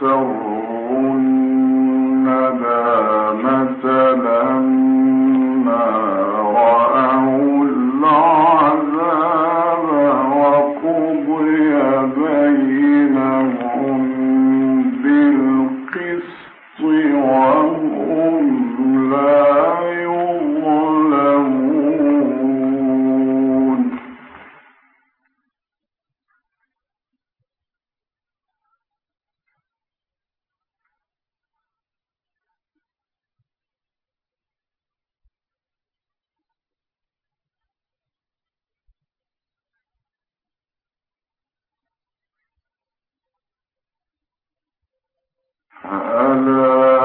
so ألا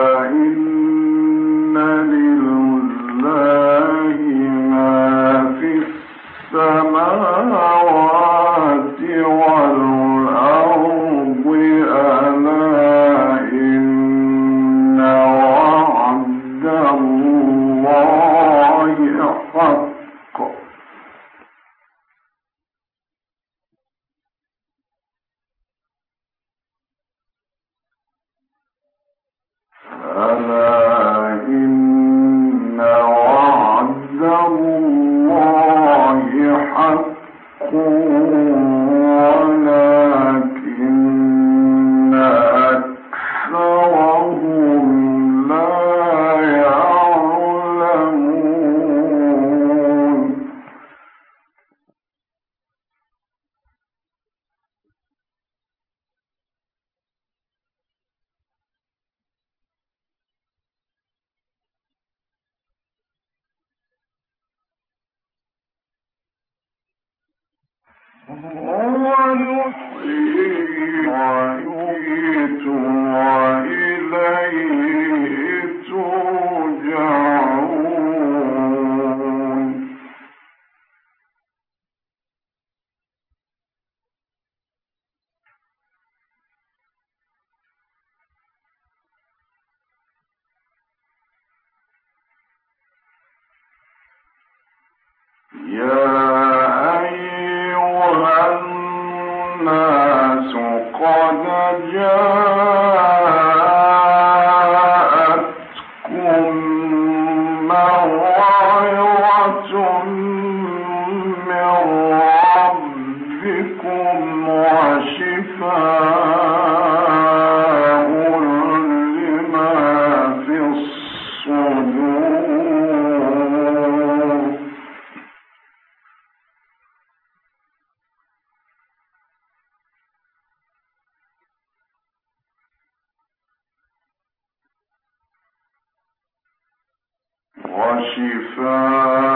قد جاءتكم وشفاء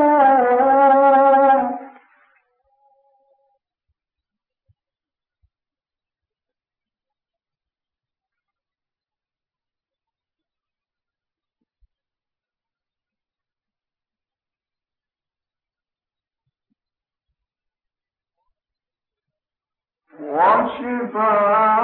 شفاعتي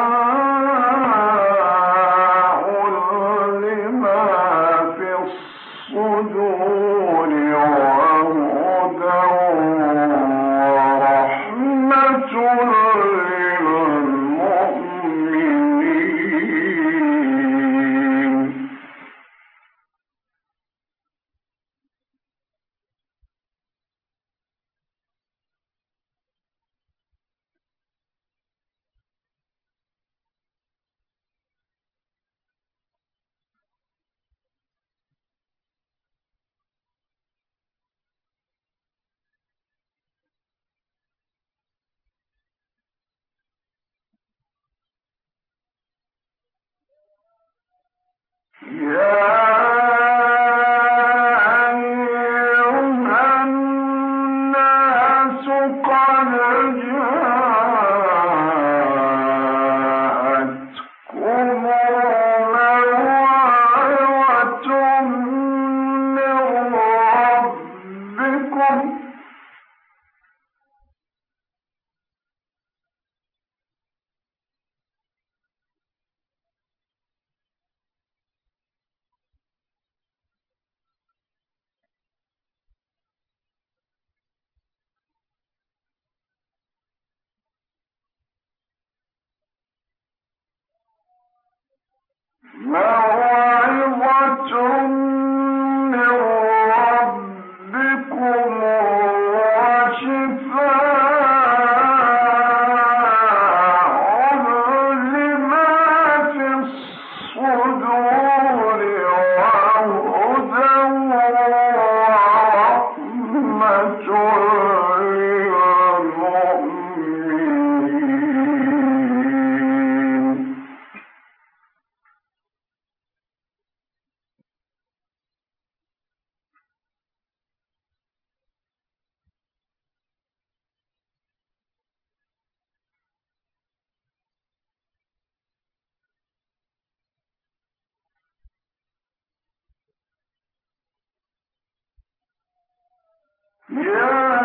Yeah. موعظة Yeah.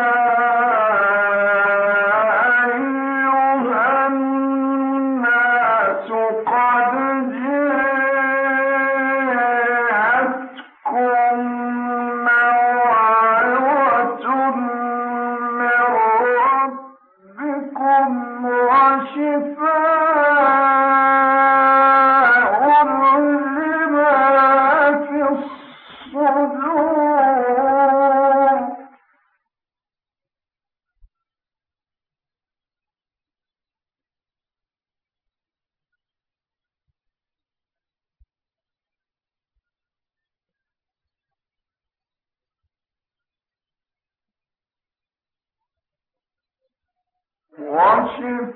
Once you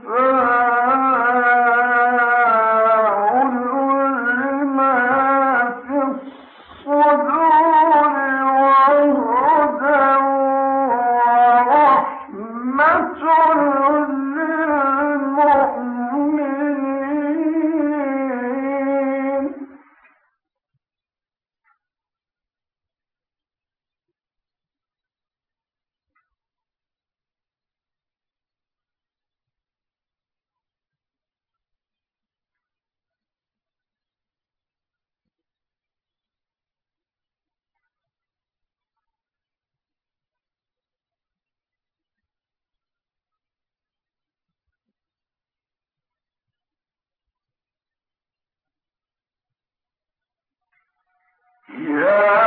Yeah.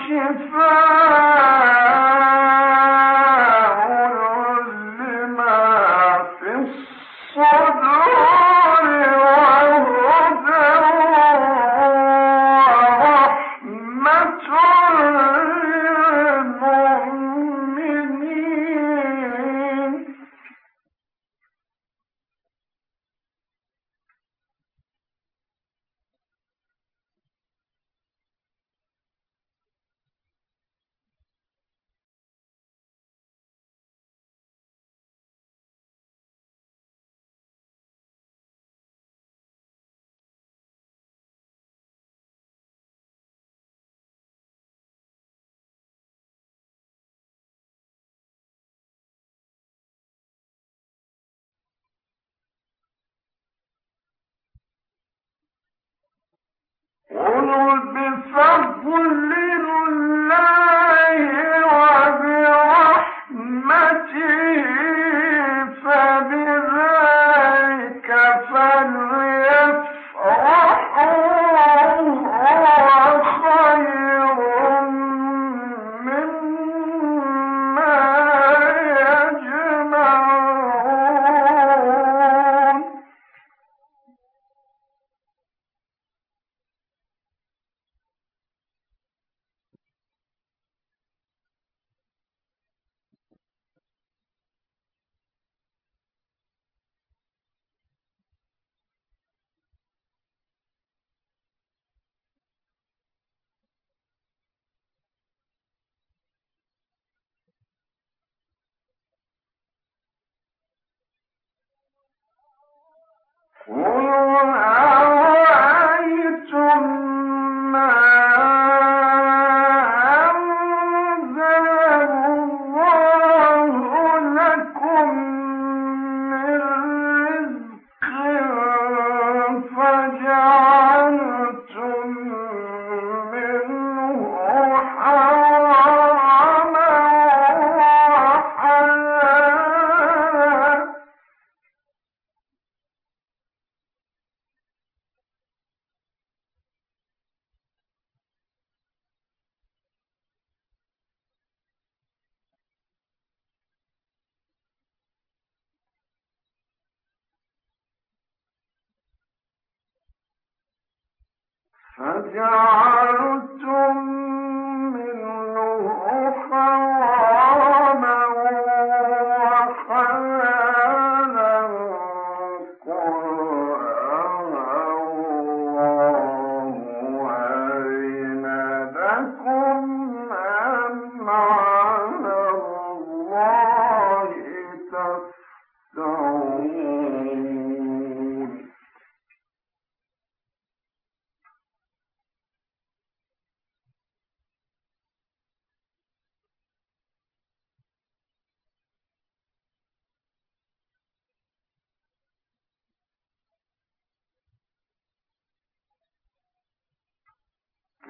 وشفاء قل بفضل Oh,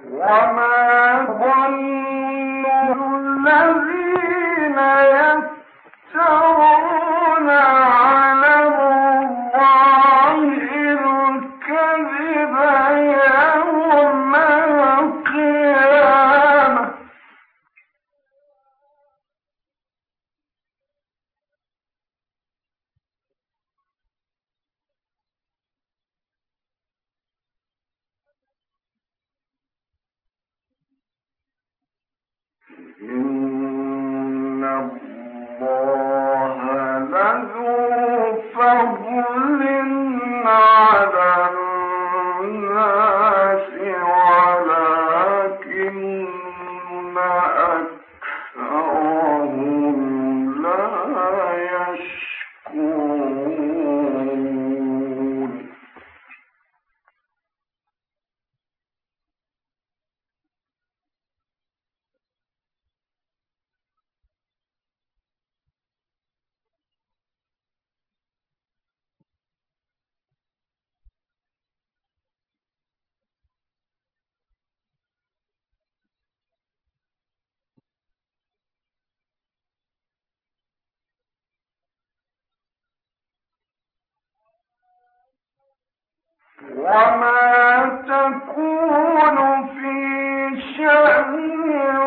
وما Mm. تكون في شأن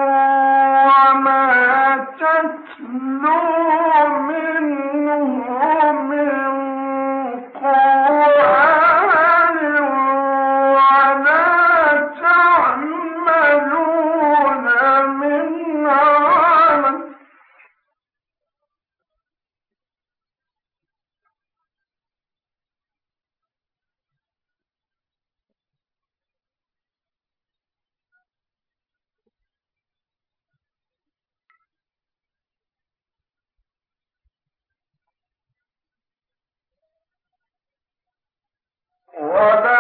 ولا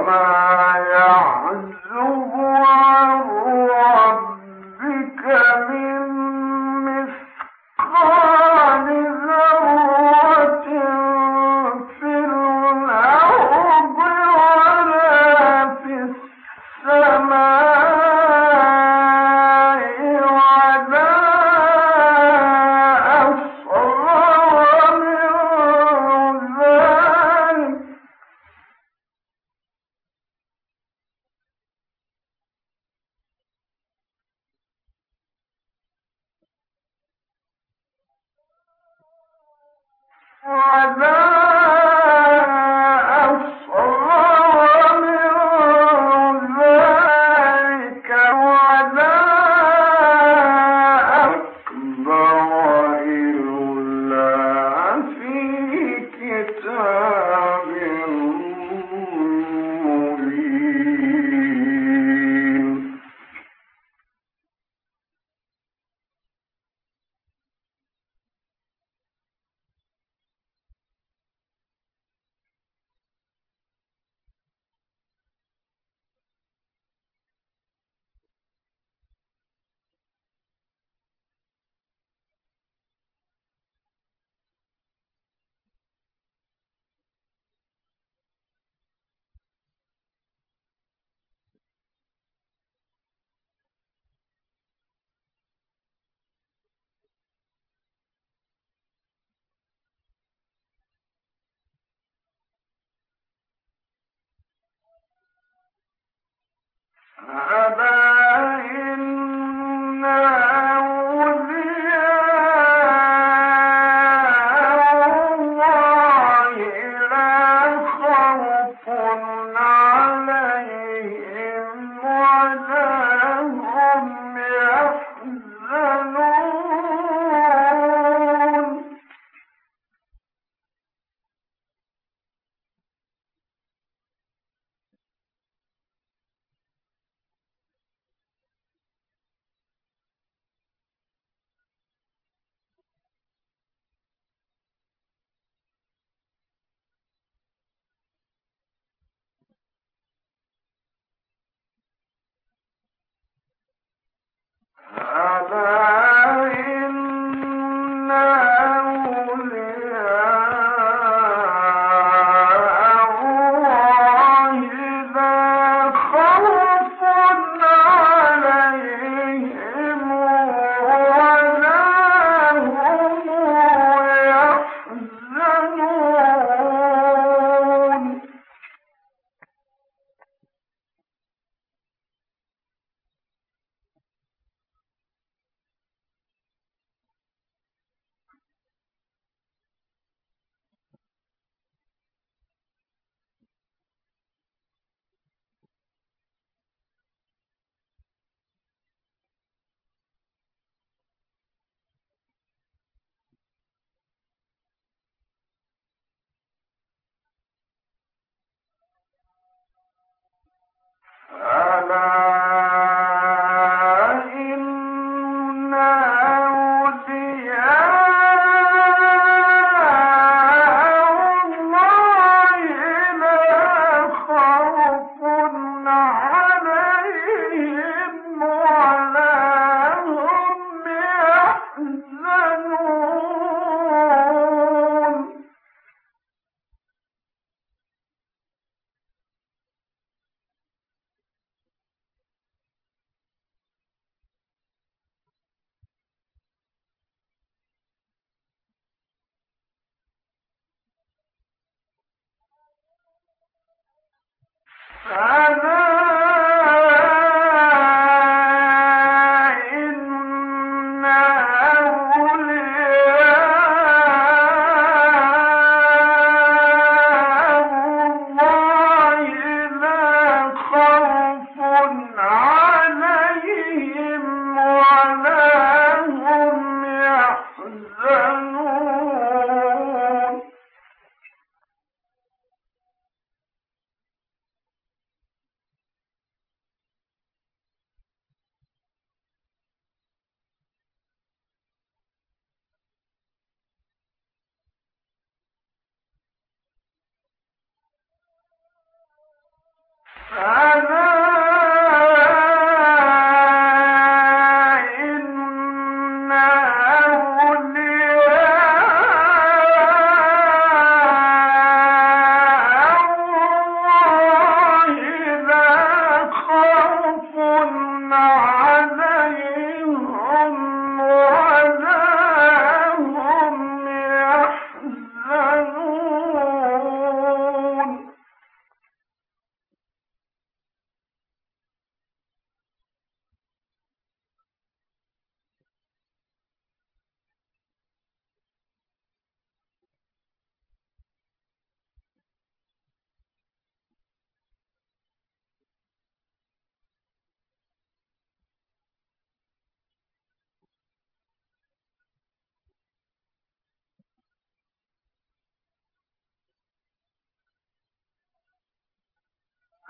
وما ولا على la هو الفوز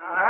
Uh-huh.